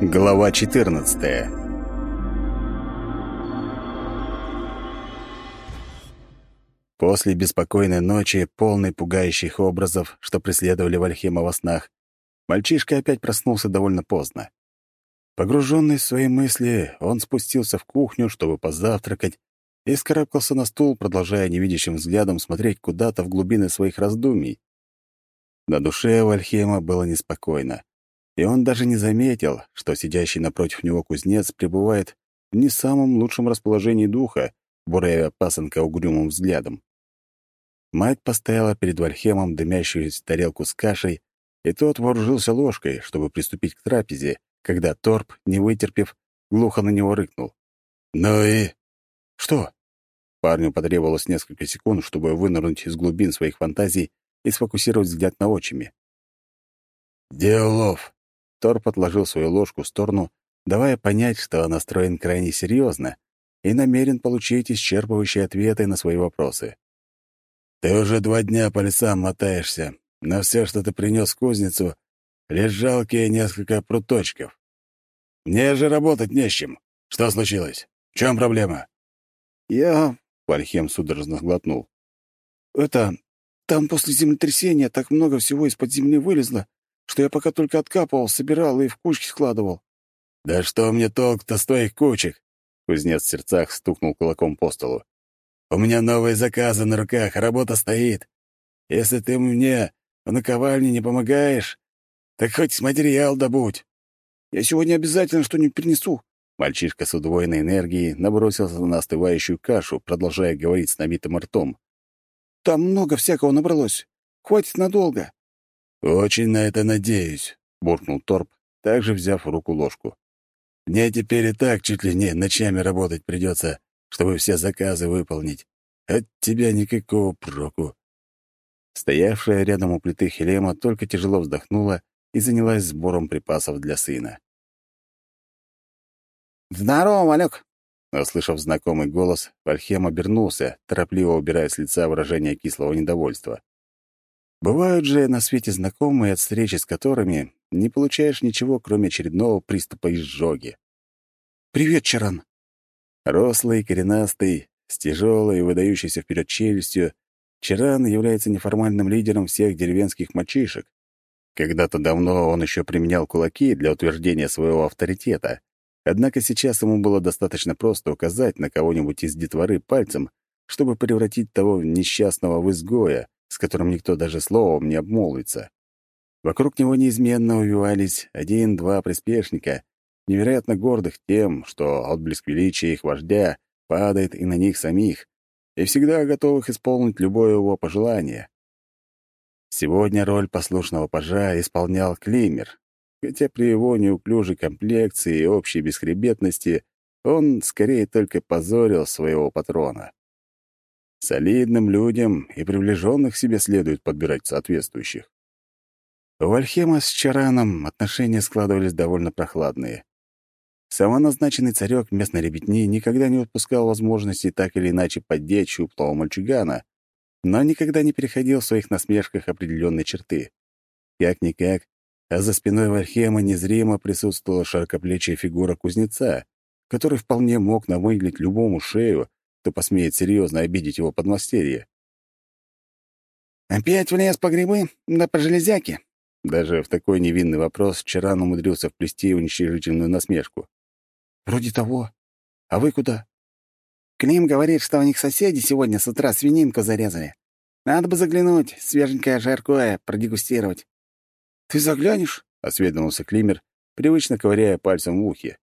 Глава 14 После беспокойной ночи, полной пугающих образов, что преследовали Вальхема во снах, мальчишка опять проснулся довольно поздно. Погруженный в свои мысли, он спустился в кухню, чтобы позавтракать, и скарабкался на стул, продолжая невидящим взглядом смотреть куда-то в глубины своих раздумий. На душе у Альхема было неспокойно, и он даже не заметил, что сидящий напротив него кузнец пребывает в не самом лучшем расположении духа, буравя пасынка угрюмым взглядом. Мать поставила перед Вальхемом дымящуюся тарелку с кашей, и тот вооружился ложкой, чтобы приступить к трапезе, когда Торп, не вытерпев, глухо на него рыкнул. «Ну и...» «Что?» Парню потребовалось несколько секунд, чтобы вынырнуть из глубин своих фантазий и сфокусировать взгляд на отчиме. «Делов!» Торп отложил свою ложку в сторону, давая понять, что настроен крайне серьезно и намерен получить исчерпывающие ответы на свои вопросы. Ты уже два дня по лесам мотаешься. На все, что ты принес в кузницу, лишь жалкие несколько пруточков. Мне же работать не с чем. Что случилось? В чем проблема?» «Я...» — Вальхем судорожно глотнул. «Это... Там после землетрясения так много всего из-под земли вылезло, что я пока только откапывал, собирал и в кучки складывал». «Да что мне толк-то с твоих кучек?» Кузнец в сердцах стукнул кулаком по столу. У меня новые заказы на руках, работа стоит. Если ты мне в наковальне не помогаешь, так хоть материал добудь. Я сегодня обязательно что-нибудь принесу». Мальчишка с удвоенной энергией набросился на остывающую кашу, продолжая говорить с набитым ртом. «Там много всякого набралось. Хватит надолго». «Очень на это надеюсь», — буркнул Торп, также взяв в руку ложку. «Мне теперь и так чуть ли не ночами работать придется, чтобы все заказы выполнить. От тебя никакого проку». Стоявшая рядом у плиты Хелема только тяжело вздохнула и занялась сбором припасов для сына. «Здорово, Малек!» Услышав знакомый голос, Вальхем обернулся, торопливо убирая с лица выражение кислого недовольства. Бывают же на свете знакомые, от встречи с которыми не получаешь ничего, кроме очередного приступа изжоги. «Привет, Чаран!» Рослый, коренастый, с тяжелой и выдающейся вперед челюстью, Чаран является неформальным лидером всех деревенских мальчишек. Когда-то давно он еще применял кулаки для утверждения своего авторитета, однако сейчас ему было достаточно просто указать на кого-нибудь из детворы пальцем, чтобы превратить того несчастного в изгоя, с которым никто даже словом не обмолвится. Вокруг него неизменно увивались один-два приспешника, невероятно гордых тем, что отблеск величия их вождя падает и на них самих, и всегда готовых исполнить любое его пожелание. Сегодня роль послушного пажа исполнял Климер, хотя при его неуклюжей комплекции и общей бесхребетности он скорее только позорил своего патрона. Солидным людям и приближенных себе следует подбирать соответствующих. У Вальхема с Чараном отношения складывались довольно прохладные. Самоназначенный царек местной ребятни никогда не упускал возможности так или иначе поддеть щуплого мальчугана, но никогда не переходил в своих насмешках определенной черты. Как-никак, а за спиной Вальхема незримо присутствовала широкоплечья фигура кузнеца, который вполне мог намыглить любому шею, кто посмеет серьезно обидеть его подмастерье. «Опять в лес по грибы? Да по железяке?» Даже в такой невинный вопрос вчера он умудрился вплести уничижительную насмешку. «Вроде того. А вы куда?» «Клим говорит, что у них соседи сегодня с утра свининку зарезали. Надо бы заглянуть, свеженькое жаркое, продегустировать». «Ты заглянешь?» — осведомился Климер, привычно ковыряя пальцем в ухе.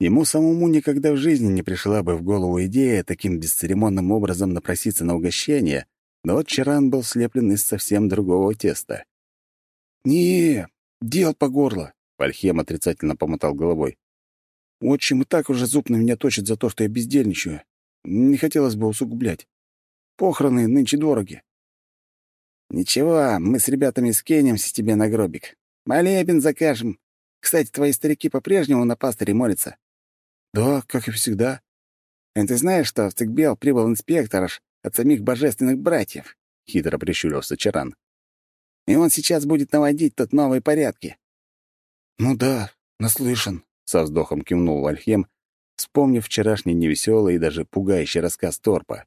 Ему самому никогда в жизни не пришла бы в голову идея таким бесцеремонным образом напроситься на угощение, но вот Чаран был слеплен из совсем другого теста. «Не, дел по горло», — Вальхем отрицательно помотал головой. Отчим и так уже зуб на меня точит за то, что я бездельничаю. Не хотелось бы усугублять. Похороны нынче дороги. Ничего, мы с ребятами скинемся тебе на гробик. Молебен закажем. Кстати, твои старики по-прежнему на пастыре молятся. Да, как и всегда. И ты знаешь, что в Цикбел прибыл инспектор от самих божественных братьев? Хитро прищурился Чаран. И он сейчас будет наводить тут новые порядки. Ну да, «Наслышан», — со вздохом кивнул Вальхем, вспомнив вчерашний невеселый и даже пугающий рассказ Торпа.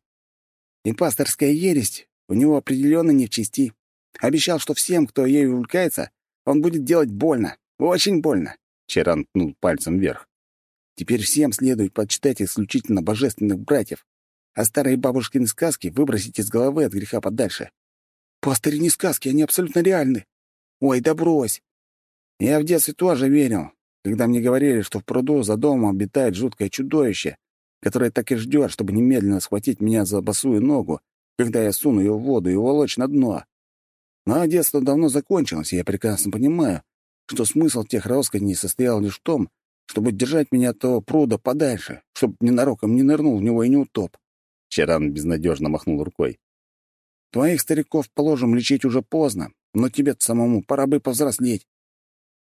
«Импасторская ересь у него определенно не в чести. Обещал, что всем, кто ею увлекается, он будет делать больно. Очень больно. Черан ткнул пальцем вверх. Теперь всем следует почитать исключительно божественных братьев, а старые бабушкины сказки выбросить из головы от греха подальше. Пастыри не сказки, они абсолютно реальны. Ой, да брось. Я в детстве тоже верил, когда мне говорили, что в пруду за домом обитает жуткое чудовище, которое так и ждет, чтобы немедленно схватить меня за босую ногу, когда я суну ее в воду и волочь на дно. Но детство давно закончилось, и я прекрасно понимаю, что смысл тех рассказней состоял лишь в том, чтобы держать меня от того пруда подальше, чтобы ненароком не нырнул в него и не утоп. Чаран безнадежно махнул рукой. Твоих стариков, положим, лечить уже поздно, но тебе самому пора бы повзрослеть.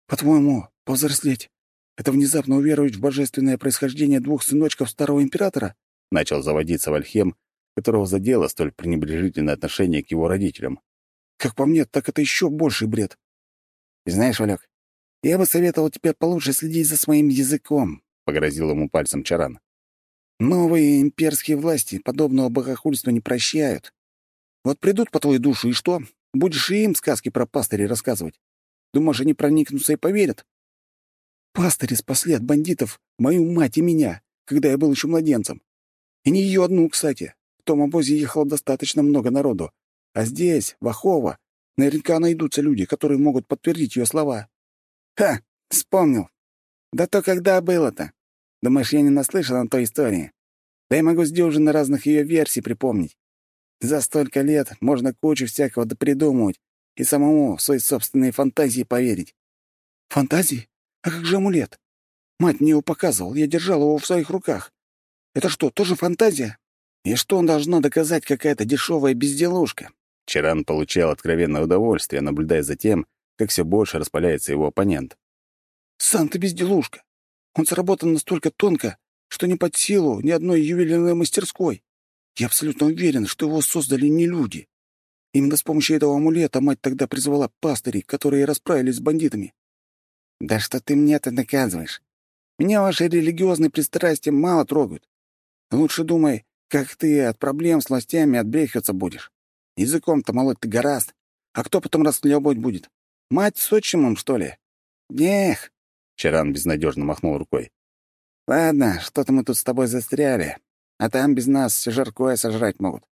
По-твоему, повзрослеть — это внезапно уверовать в божественное происхождение двух сыночков старого императора? Начал заводиться Вальхем, которого задело столь пренебрежительное отношение к его родителям. Как по мне, так это еще больший бред. Знаешь, Валек, я бы советовал тебе получше следить за своим языком, — погрозил ему пальцем Чаран. Новые имперские власти подобного богохульства не прощают. Вот придут по твою душу, и что? Будешь и им сказки про пастырей рассказывать. Думаешь, они проникнутся и поверят? Пастыри спасли от бандитов мою мать и меня, когда я был еще младенцем. И не ее одну, кстати. В том обозе ехало достаточно много народу. А здесь, в Ахово, Наверняка найдутся люди, которые могут подтвердить ее слова. Ха, вспомнил. Да то когда было-то? Думаешь, я не наслышан о той истории? Да я могу с дюжины разных ее версий припомнить. За столько лет можно кучу всякого допридумывать и самому в свои собственные фантазии поверить. Фантазии? А как же амулет? Мать мне его показывал, я держал его в своих руках. Это что, тоже фантазия? И что он должно доказать какая-то дешевая безделушка? Чаран получал откровенное удовольствие, наблюдая за тем, как все больше распаляется его оппонент. «Сам ты безделушка. Он сработан настолько тонко, что не под силу ни одной ювелирной мастерской. Я абсолютно уверен, что его создали не люди. Именно с помощью этого амулета мать тогда призвала пастырей, которые расправились с бандитами. Да что ты мне-то наказываешь? Меня ваши религиозные пристрастия мало трогают. Лучше думай, как ты от проблем с властями отбрехиваться будешь. Языком-то молоть ты гораст. А кто потом расхлебывать будет? Мать с отчимом, что ли? Нех!» Чаран безнадежно махнул рукой. «Ладно, что-то мы тут с тобой застряли. А там без нас все жаркое сожрать могут.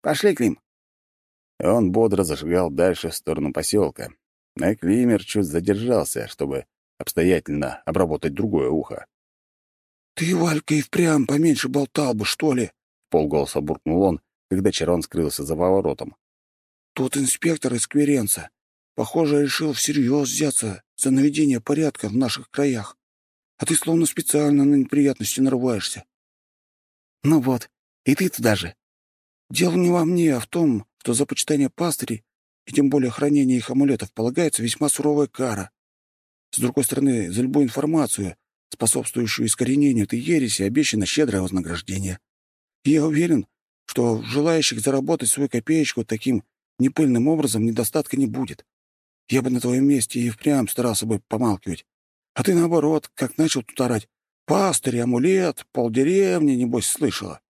Пошли, Клим». И он бодро зажигал дальше в сторону поселка. А Климер чуть задержался, чтобы обстоятельно обработать другое ухо. «Ты, Валька, и впрямь поменьше болтал бы, что ли?» — полголоса буркнул он, когда Чарон скрылся за поворотом. «Тот инспектор из Кверенца, похоже, решил всерьез взяться за наведение порядка в наших краях. А ты словно специально на неприятности нарываешься». «Ну вот, и ты туда же». «Дело не во мне, а в том, что за почитание пастырей и тем более хранение их амулетов полагается весьма суровая кара. С другой стороны, за любую информацию, способствующую искоренению этой ереси, обещано щедрое вознаграждение. И я уверен, что желающих заработать свою копеечку таким непыльным образом недостатка не будет. Я бы на твоем месте и впрямь старался бы помалкивать. А ты, наоборот, как начал тут орать. Пастырь, амулет, полдеревни, небось, слышала.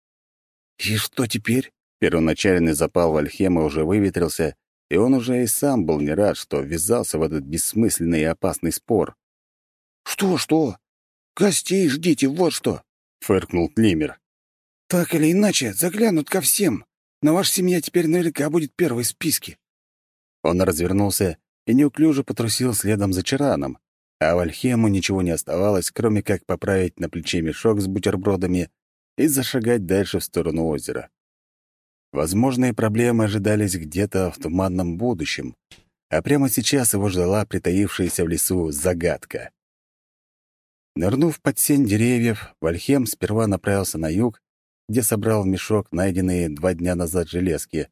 И что теперь? Первоначальный запал Вальхема уже выветрился, и он уже и сам был не рад, что ввязался в этот бессмысленный и опасный спор. «Что, что? Гостей ждите, вот что!» — фыркнул Климер. Так или иначе, заглянут ко всем, но ваша семья теперь наверняка будет первой в списке». Он развернулся и неуклюже потрусил следом за Чараном, а Вальхему ничего не оставалось, кроме как поправить на плече мешок с бутербродами и зашагать дальше в сторону озера. Возможные проблемы ожидались где-то в туманном будущем, а прямо сейчас его ждала притаившаяся в лесу загадка. Нырнув под сень деревьев, Вальхем сперва направился на юг, где собрал в мешок найденные два дня назад железки.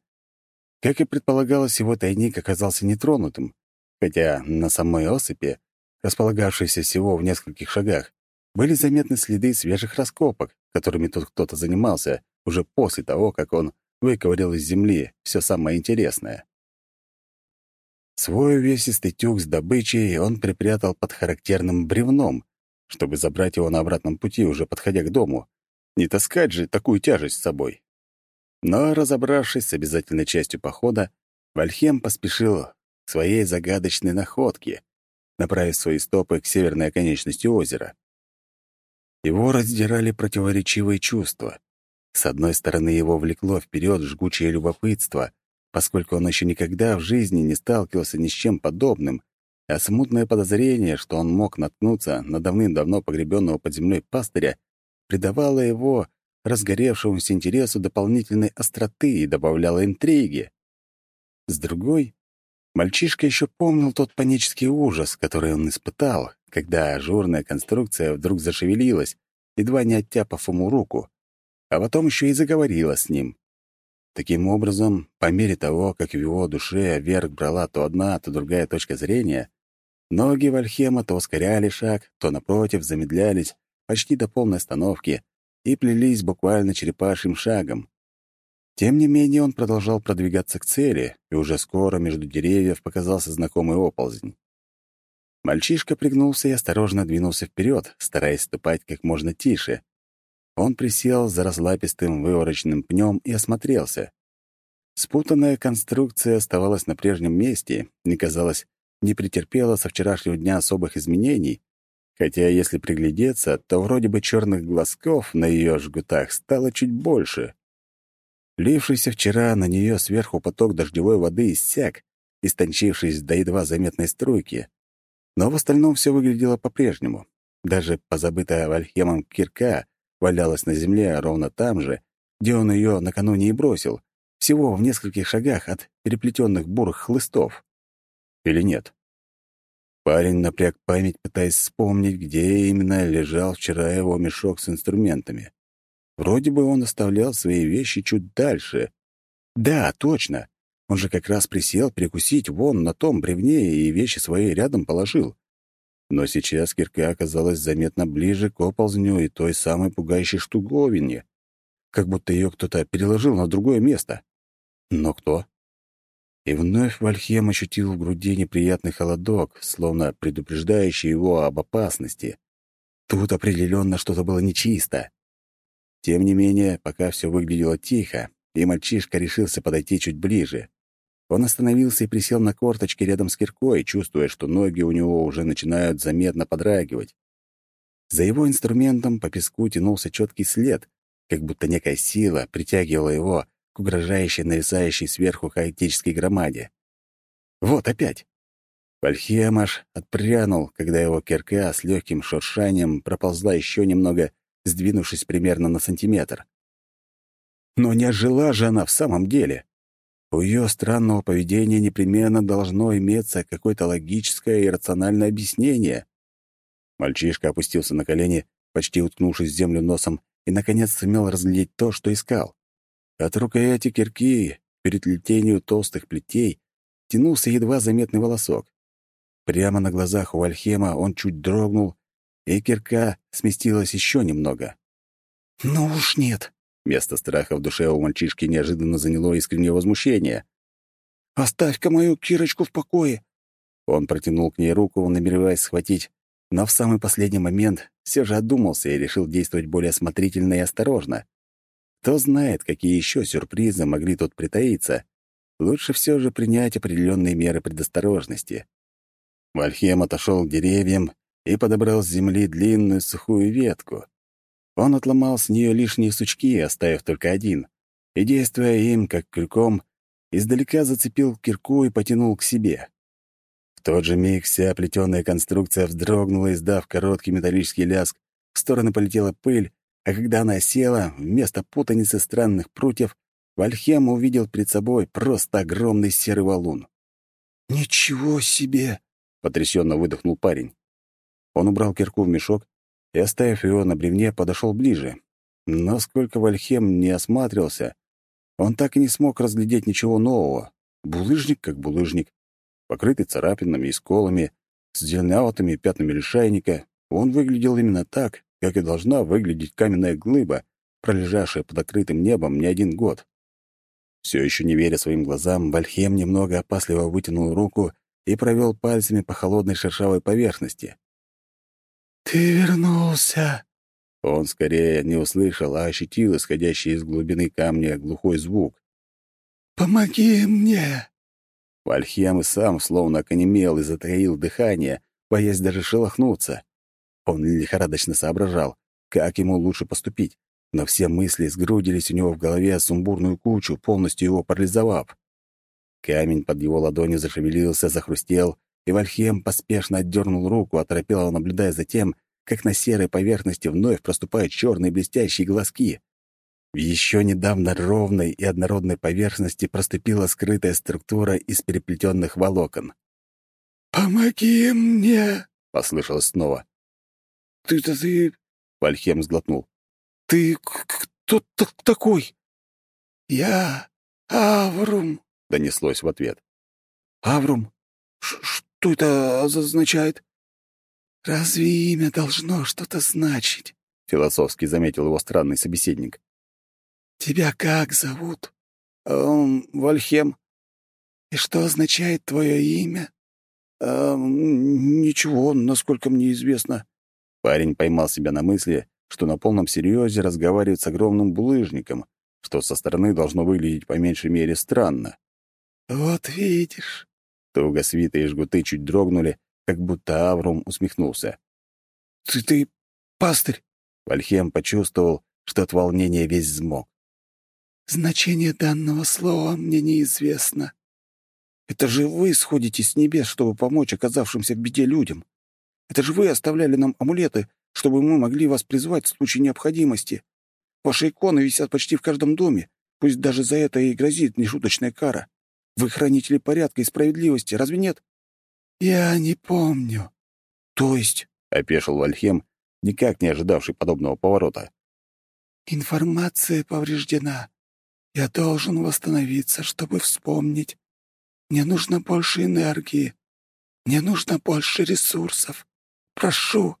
Как и предполагалось, его тайник оказался нетронутым, хотя на самой осыпи, располагавшейся всего в нескольких шагах, были заметны следы свежих раскопок, которыми тут кто-то занимался уже после того, как он выковырял из земли все самое интересное. Свой увесистый тюк с добычей он припрятал под характерным бревном, чтобы забрать его на обратном пути, уже подходя к дому. Не таскать же такую тяжесть с собой. Но, разобравшись с обязательной частью похода, Вальхем поспешил своей загадочной находке, направив свои стопы к северной оконечности озера. Его раздирали противоречивые чувства. С одной стороны, его влекло вперед жгучее любопытство, поскольку он еще никогда в жизни не сталкивался ни с чем подобным, а смутное подозрение, что он мог наткнуться на давным-давно погребенного под землей пастыря, придавало его разгоревшемуся интересу дополнительной остроты и добавляло интриги. С другой, мальчишка еще помнил тот панический ужас, который он испытал, когда ажурная конструкция вдруг зашевелилась, едва не оттяпав ему руку, а потом еще и заговорила с ним. Таким образом, по мере того, как в его душе вверх брала то одна, то другая точка зрения, ноги Вальхема то ускоряли шаг, то, напротив, замедлялись почти до полной остановки и плелись буквально черепашьим шагом. Тем не менее, он продолжал продвигаться к цели, и уже скоро между деревьев показался знакомый оползень. Мальчишка пригнулся и осторожно двинулся вперед, стараясь ступать как можно тише. Он присел за разлапистым вывороченным пнем и осмотрелся. Спутанная конструкция оставалась на прежнем месте и, казалось, не претерпела со вчерашнего дня особых изменений, хотя, если приглядеться, то вроде бы черных глазков на ее жгутах стало чуть больше. Лившийся вчера на нее сверху поток дождевой воды иссяк, истончившись до едва заметной струйки, но в остальном все выглядело по-прежнему. Даже позабытая Вальхемом кирка валялась на земле ровно там же, где он ее накануне и бросил, всего в нескольких шагах от переплетенных бурых хлыстов. Или нет? Парень напряг память, пытаясь вспомнить, где именно лежал вчера его мешок с инструментами. Вроде бы он оставлял свои вещи чуть дальше. Да, точно. Он же как раз присел перекусить вон на том бревне и вещи свои рядом положил. Но сейчас кирка оказалась заметно ближе к оползню и той самой пугающей штуковине, как будто ее кто-то переложил на другое место. Но кто? И вновь Вальхем ощутил в груди неприятный холодок, словно предупреждающий его об опасности. Тут определенно что-то было нечисто. Тем не менее, пока все выглядело тихо, и мальчишка решился подойти чуть ближе. Он остановился и присел на корточки рядом с киркой, чувствуя, что ноги у него уже начинают заметно подрагивать. За его инструментом по песку тянулся четкий след, как будто некая сила притягивала его к угрожающей нависающей сверху хаотической громаде. Вот опять! Вальхиам аж отпрянул, когда его кирка с легким шуршанием проползла еще немного, сдвинувшись примерно на сантиметр. Но не ожила же она в самом деле. У ее странного поведения непременно должно иметься какое-то логическое и рациональное объяснение. Мальчишка опустился на колени, почти уткнувшись в землю носом, и, наконец, сумел разглядеть то, что искал. От рукояти кирки, перед летению толстых плетей, тянулся едва заметный волосок. Прямо на глазах у Альхема он чуть дрогнул, и кирка сместилась еще немного. «Ну уж нет», Место страха в душе у мальчишки неожиданно заняло искреннее возмущение. «Оставь-ка мою Кирочку в покое!» Он протянул к ней руку, намереваясь схватить, но в самый последний момент все же одумался и решил действовать более осмотрительно и осторожно. Кто знает, какие еще сюрпризы могли тут притаиться. Лучше все же принять определенные меры предосторожности. Вальхем отошел к деревьям и подобрал с земли длинную сухую ветку. Он отломал с нее лишние сучки, оставив только один, и, действуя им, как крюком, издалека зацепил кирку и потянул к себе. В тот же миг вся плетеная конструкция вздрогнула, издав короткий металлический лязг, в стороны полетела пыль, а когда она села, вместо путаницы странных прутьев, Вальхем увидел перед собой просто огромный серый валун. «Ничего себе!» — потрясенно выдохнул парень. Он убрал кирку в мешок и, оставив его на бревне, подошел ближе. Но сколько Вальхем не осматривался, он так и не смог разглядеть ничего нового. Булыжник как булыжник, покрытый царапинами и сколами, с зеленоватыми пятнами лишайника. Он выглядел именно так, как и должна выглядеть каменная глыба, пролежавшая под открытым небом не один год. Все еще не веря своим глазам, Вальхем немного опасливо вытянул руку и провел пальцами по холодной шершавой поверхности. «Ты вернулся!» Он скорее не услышал, а ощутил исходящий из глубины камня глухой звук. «Помоги мне!» Вальхем и сам словно оконемел и затаил дыхание, боясь даже шелохнуться. Он лихорадочно соображал, как ему лучше поступить, но все мысли сгрудились у него в голове сумбурную кучу, полностью его парализовав. Камень под его ладонью зашевелился, захрустел, и Вальхем поспешно отдернул руку, оторопело наблюдая за тем, как на серой поверхности вновь проступают черные блестящие глазки. В еще недавно ровной и однородной поверхности проступила скрытая структура из переплетенных волокон. «Помоги мне!» — послышалось снова. «Ты-то ты...» — Вальхем сглотнул. «Ты кто так такой?» «Я Аврум», — донеслось в ответ. «Аврум? Что это означает?» «Разве имя должно что-то значить?» — философски заметил его странный собеседник. «Тебя как зовут?» «Эм, Вальхем». «И что означает твое имя?» «Эм, ничего, насколько мне известно». Парень поймал себя на мысли, что на полном серьезе разговаривает с огромным булыжником, что со стороны должно выглядеть по меньшей мере странно. «Вот видишь». Туго свитые жгуты чуть дрогнули, как будто Аврум усмехнулся. «Ты, ты пастырь!» Вальхем почувствовал, что от волнения весь взмок. «Значение данного слова мне неизвестно. Это же вы сходите с небес, чтобы помочь оказавшимся в беде людям. Это же вы оставляли нам амулеты, чтобы мы могли вас призвать в случае необходимости. Ваши иконы висят почти в каждом доме, пусть даже за это и грозит нешуточная кара. Вы хранители порядка и справедливости, разве нет?» «Я не помню». «То есть?» — опешил Вальхем, никак не ожидавший подобного поворота. «Информация повреждена. Я должен восстановиться, чтобы вспомнить. Мне нужно больше энергии. Мне нужно больше ресурсов. Прошу,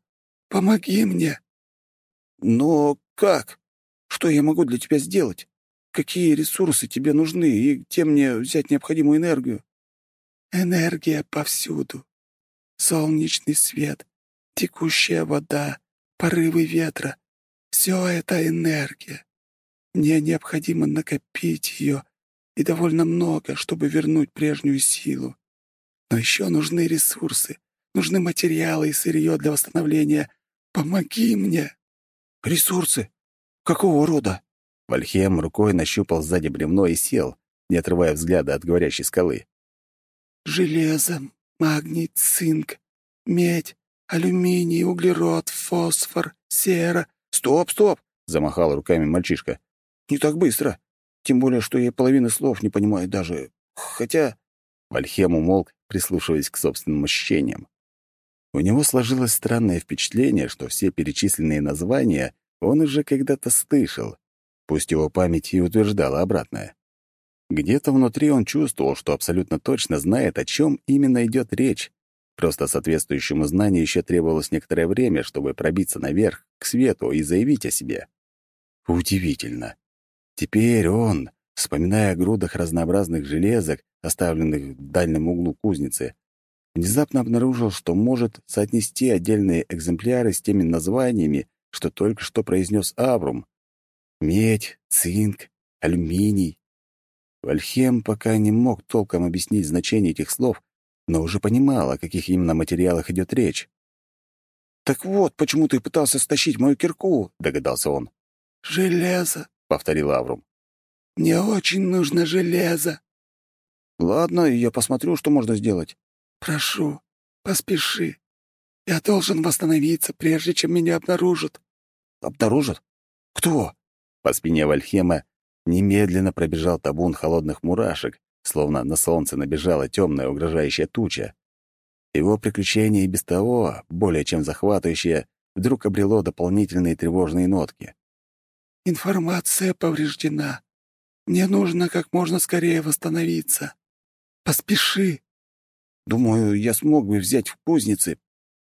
помоги мне». «Но как? Что я могу для тебя сделать? Какие ресурсы тебе нужны и где мне взять необходимую энергию?» Энергия повсюду. Солнечный свет, текущая вода, порывы ветра — все это энергия. Мне необходимо накопить ее, и довольно много, чтобы вернуть прежнюю силу. Но еще нужны ресурсы, нужны материалы и сырье для восстановления. Помоги мне!» «Ресурсы? Какого рода?» Вальхем рукой нащупал сзади бревно и сел, не отрывая взгляда от говорящей скалы железо, магний, цинк, медь, алюминий, углерод, фосфор, сера. Стоп, стоп, замахал руками мальчишка. Не так быстро. Тем более, что я половины слов не понимаю даже. Хотя Вальхем умолк, прислушиваясь к собственным ощущениям. У него сложилось странное впечатление, что все перечисленные названия он уже когда-то слышал, пусть его память и утверждала обратное. Где-то внутри он чувствовал, что абсолютно точно знает, о чем именно идет речь. Просто соответствующему знанию еще требовалось некоторое время, чтобы пробиться наверх, к свету и заявить о себе. Удивительно. Теперь он, вспоминая о грудах разнообразных железок, оставленных в дальнем углу кузницы, внезапно обнаружил, что может соотнести отдельные экземпляры с теми названиями, что только что произнес Аврум. Медь, цинк, алюминий, Вальхем пока не мог толком объяснить значение этих слов, но уже понимал, о каких именно материалах идет речь. «Так вот, почему ты пытался стащить мою кирку», — догадался он. «Железо», — повторил Аврум. «Мне очень нужно железо». «Ладно, я посмотрю, что можно сделать». «Прошу, поспеши. Я должен восстановиться, прежде чем меня обнаружат». «Обнаружат? Кто?» По спине Вальхема Немедленно пробежал табун холодных мурашек, словно на солнце набежала темная угрожающая туча. Его приключение и без того, более чем захватывающее, вдруг обрело дополнительные тревожные нотки. «Информация повреждена. Мне нужно как можно скорее восстановиться. Поспеши!» «Думаю, я смог бы взять в кузнице.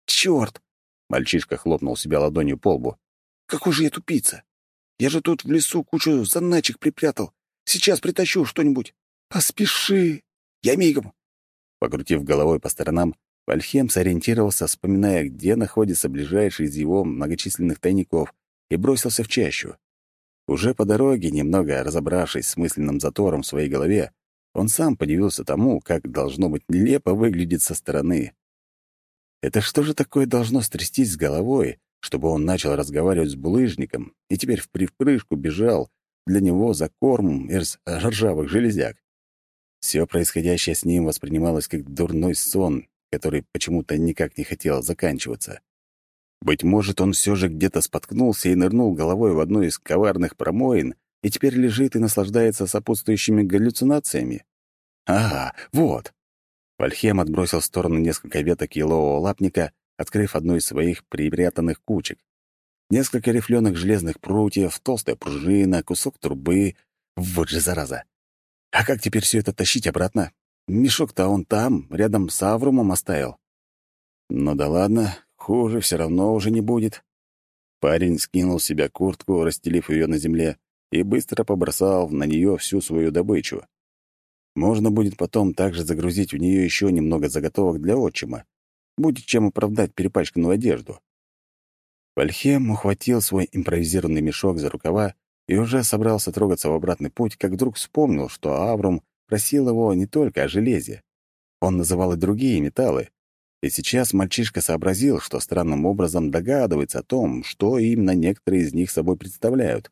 Черт!» Мальчишка хлопнул себя ладонью по лбу. «Какой же я тупица! Я же тут в лесу кучу заначек припрятал. Сейчас притащу что-нибудь. Поспеши. Я мигом. Покрутив головой по сторонам, Вальхем сориентировался, вспоминая, где находится ближайший из его многочисленных тайников, и бросился в чащу. Уже по дороге, немного разобравшись с мысленным затором в своей голове, он сам подивился тому, как должно быть нелепо выглядеть со стороны. Это что же такое должно стрястись с головой, чтобы он начал разговаривать с булыжником и теперь в припрыжку бежал для него за кормом из ржавых железяк? Все происходящее с ним воспринималось как дурной сон, который почему-то никак не хотел заканчиваться. Быть может, он все же где-то споткнулся и нырнул головой в одну из коварных промоин и теперь лежит и наслаждается сопутствующими галлюцинациями? Ага, вот. Вальхем отбросил в сторону несколько веток елового лапника, открыв одну из своих припрятанных кучек. Несколько рифленых железных прутьев, толстая пружина, кусок трубы. Вот же зараза! А как теперь все это тащить обратно? Мешок-то он там, рядом с Аврумом оставил. Ну да ладно, хуже все равно уже не будет. Парень скинул с себя куртку, расстелив ее на земле, и быстро побросал на нее всю свою добычу. Можно будет потом также загрузить в нее еще немного заготовок для отчима. Будет чем оправдать перепачканную одежду. Вальхем ухватил свой импровизированный мешок за рукава и уже собрался трогаться в обратный путь, как вдруг вспомнил, что Аврум просил его не только о железе. Он называл и другие металлы. И сейчас мальчишка сообразил, что странным образом догадывается о том, что именно некоторые из них собой представляют.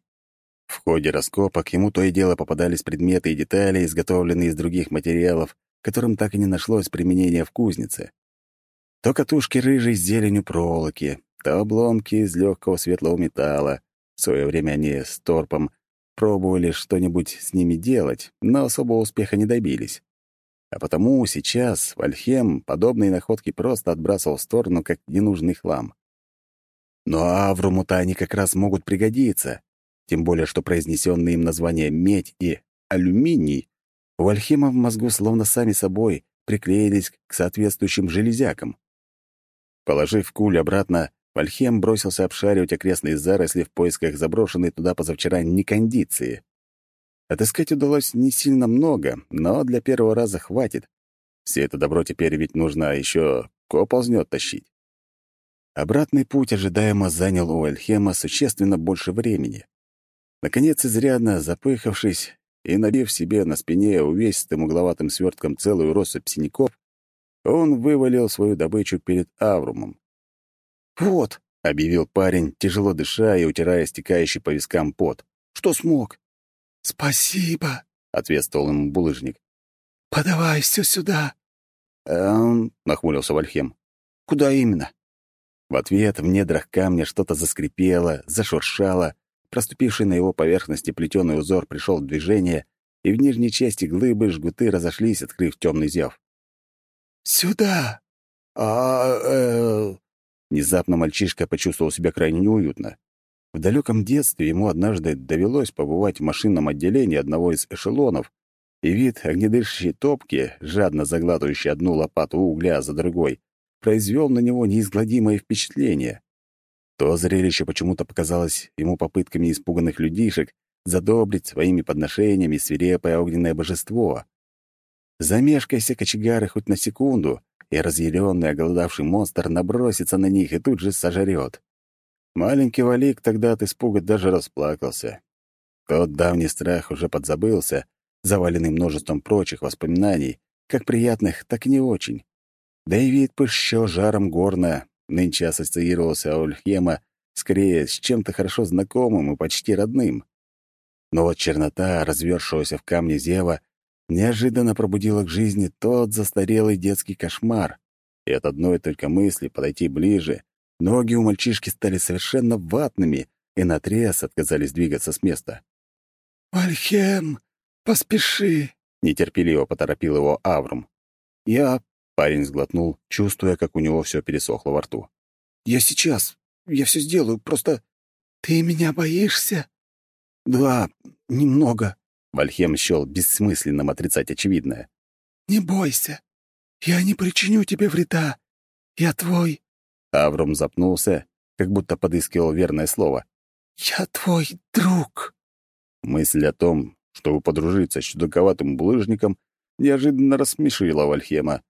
В ходе раскопок ему то и дело попадались предметы и детали, изготовленные из других материалов, которым так и не нашлось применения в кузнице. То катушки рыжей с зеленью проволоки, то обломки из легкого светлого металла. В свое время они с торпом пробовали что-нибудь с ними делать, но особого успеха не добились. А потому сейчас Вальхем подобные находки просто отбрасывал в сторону, как ненужный хлам. Но Авруму-то они как раз могут пригодиться, тем более что произнесенные им названия «медь» и «алюминий» у Альхима в мозгу словно сами собой приклеились к соответствующим железякам. Положив куль обратно, Вальхем бросился обшаривать окрестные заросли в поисках заброшенной туда позавчера некондиции. Отыскать удалось не сильно много, но для первого раза хватит. Все это добро теперь ведь нужно еще коползнет тащить. Обратный путь ожидаемо занял у Альхема существенно больше времени. Наконец, изрядно запыхавшись и набив себе на спине увесистым угловатым свертком целую россыпь синяков, он вывалил свою добычу перед Аврумом. «Вот», — объявил парень, тяжело дыша и утирая стекающий по вискам пот. «Что смог?» «Спасибо», — ответствовал ему булыжник. «Подавай все сюда». «Эм...» — нахмурился Вальхем. «Куда именно?» В ответ в недрах камня что-то заскрипело, зашуршало, Проступивший на его поверхности плетеный узор пришел в движение, и в нижней части глыбы жгуты разошлись, открыв темный зев. «Сюда!» а э Внезапно мальчишка почувствовал себя крайне неуютно. В далеком детстве ему однажды довелось побывать в машинном отделении одного из эшелонов, и вид огнедышащей топки, жадно заглатывающей одну лопату угля за другой, произвел на него неизгладимое впечатление. То зрелище почему-то показалось ему попытками испуганных людишек задобрить своими подношениями свирепое огненное божество. Замешкайся кочегары хоть на секунду, и разъяренный оголодавший монстр набросится на них и тут же сожрет. Маленький Валик тогда от испуга даже расплакался. Тот давний страх уже подзабылся, заваленный множеством прочих воспоминаний, как приятных, так и не очень. Да и вид пыщё жаром горна нынче ассоциировался Ольхема скорее с чем-то хорошо знакомым и почти родным. Но вот чернота, развершегося в камне зева, неожиданно пробудила к жизни тот застарелый детский кошмар. И от одной только мысли подойти ближе, ноги у мальчишки стали совершенно ватными и наотрез отказались двигаться с места. «Вальхем, поспеши!» — нетерпеливо поторопил его Аврум. «Я Парень сглотнул, чувствуя, как у него все пересохло во рту. «Я сейчас. Я все сделаю. Просто...» «Ты меня боишься?» «Да, немного». Вальхем счел бессмысленным отрицать очевидное. «Не бойся. Я не причиню тебе вреда. Я твой...» Авром запнулся, как будто подыскивал верное слово. «Я твой друг». Мысль о том, чтобы подружиться с чудаковатым булыжником, неожиданно рассмешила Вальхема,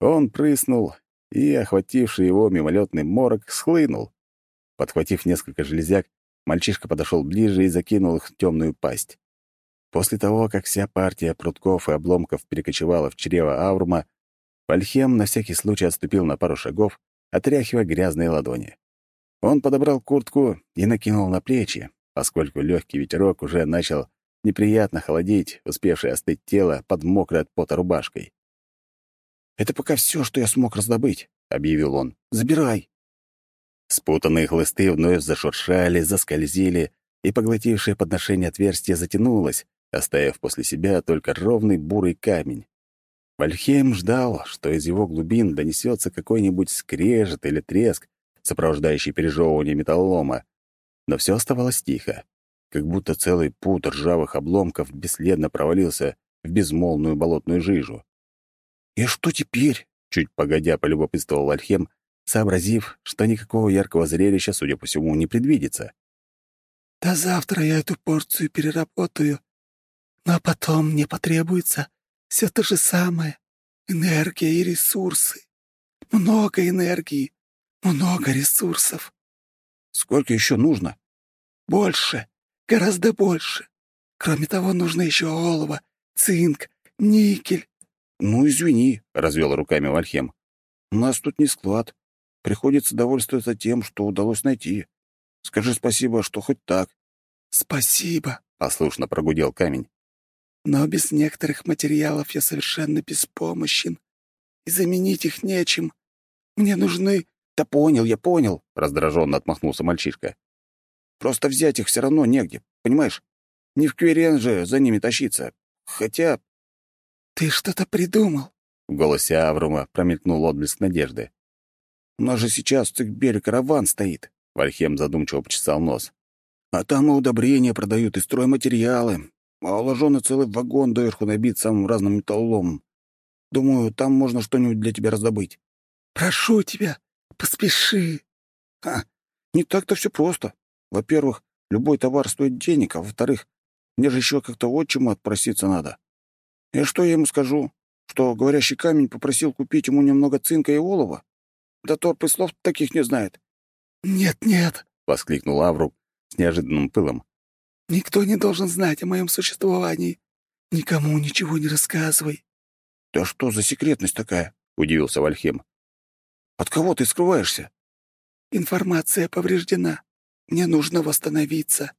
Он прыснул, и, охвативший его мимолетный морок, схлынул. Подхватив несколько железяк, мальчишка подошел ближе и закинул их в темную пасть. После того, как вся партия прутков и обломков перекочевала в чрево Аврума, Вальхем на всякий случай отступил на пару шагов, отряхивая грязные ладони. Он подобрал куртку и накинул на плечи, поскольку легкий ветерок уже начал неприятно холодить, успевшее остыть тело под мокрой от пота рубашкой. «Это пока все, что я смог раздобыть», — объявил он. «Забирай». Спутанные хлысты вновь зашуршали, заскользили, и поглотившее подношение отверстие затянулось, оставив после себя только ровный бурый камень. Вальхейм ждал, что из его глубин донесется какой-нибудь скрежет или треск, сопровождающий пережевывание металлолома. Но все оставалось тихо, как будто целый пут ржавых обломков бесследно провалился в безмолвную болотную жижу. «И что теперь?» — чуть погодя полюбопытствовал Вальхем, сообразив, что никакого яркого зрелища, судя по всему, не предвидится. «До завтра я эту порцию переработаю, но потом мне потребуется все то же самое — энергия и ресурсы. Много энергии, много ресурсов. Сколько еще нужно? Больше, гораздо больше. Кроме того, нужно еще олово, цинк, никель. Ну, извини, — развел руками Вальхем. У нас тут не склад. Приходится довольствоваться тем, что удалось найти. Скажи спасибо, что хоть так. Спасибо, — послушно прогудел камень. Но без некоторых материалов я совершенно беспомощен, и заменить их нечем. Мне нужны «Да понял, я понял», — раздраженно отмахнулся мальчишка. «Просто взять их все равно негде, понимаешь? Не в Кверен же за ними тащиться. Хотя...» «Ты что-то придумал?» В голосе Аврума промелькнул отблеск надежды. «У нас же сейчас в Цикбере караван стоит», — Вальхем задумчиво почесал нос. «А там и удобрения продают, и стройматериалы, а уложенный целый вагон доверху набит самым разным металлом. Думаю, там можно что-нибудь для тебя раздобыть». «Прошу тебя, Поспеши. Ха, не так-то все просто. Во-первых, любой товар стоит денег, а во-вторых, мне же еще как-то отчиму отпроситься надо. И что я ему скажу? Что говорящий камень попросил купить ему немного цинка и олова? Да торп и слов таких не знает. «Нет-нет», — воскликнул Авру с неожиданным пылом. «Никто не должен знать о моем существовании. Никому ничего не рассказывай». «Да что за секретность такая?» — удивился Вальхем. От кого ты скрываешься?» «Информация повреждена. Мне нужно восстановиться».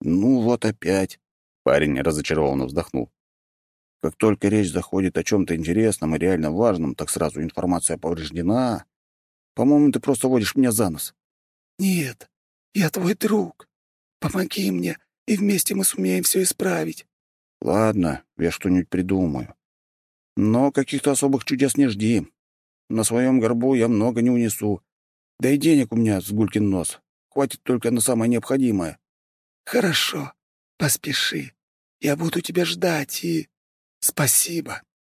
«Ну вот опять», — парень разочарованно вздохнул. «Как только речь заходит о чем-то интересном и реально важном, так сразу информация повреждена. По-моему, ты просто водишь меня за нос». «Нет, я твой друг. Помоги мне, и вместе мы сумеем все исправить». «Ладно, я что-нибудь придумаю. Но каких-то особых чудес не жди. На своем горбу я много не унесу. Да и денег у меня с гулькин нос. Хватит только на самое необходимое. Хорошо, поспеши. Я буду тебя ждать и... Спасибо.